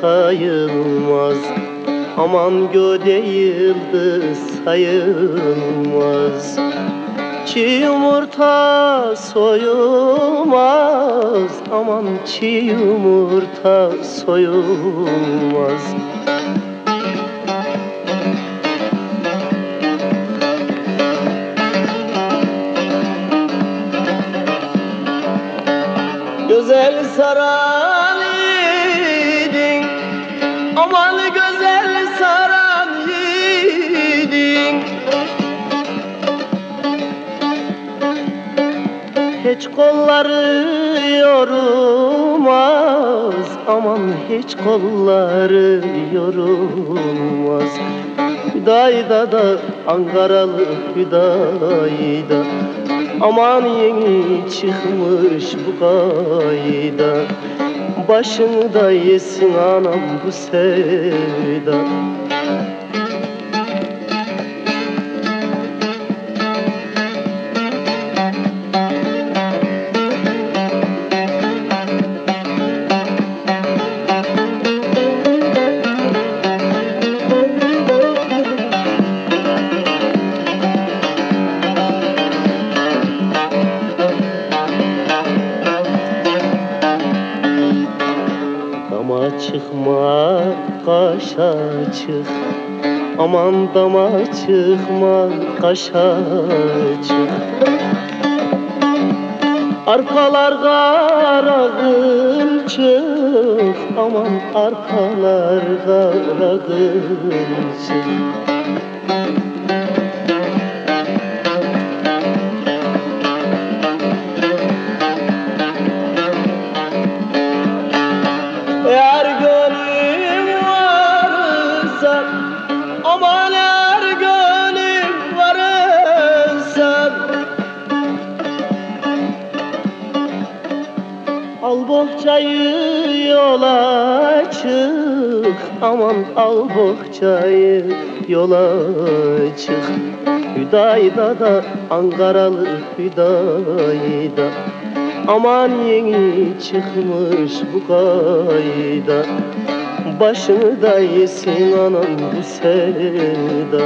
sayılmaz. Aman göde yıldız sayılmaz. Çiğ yumurta soyulmaz. Aman çiğ yumurta soyulmaz. Güzel yiğidin Aman güzel saran yiğidin. Hiç kolları yorulmaz Aman hiç kolları yorulmaz. Hüdayda da Ankaralı Hüdayda. Aman yeni çıkmış bu kayda Başını da yesin anam bu sevda Dama çıkma kaşa çık. Aman dama çıkma kaşa çık. Arpalar kara çık. Aman arpalar kara çık Aman eğer gönlüm varsa Al bohçayı yola çık. Aman al yola çık. Hüdayda da Ankaralı Hüdayda. Aman yeni çıkmış bu kayda Başını da yesin anam bu sevda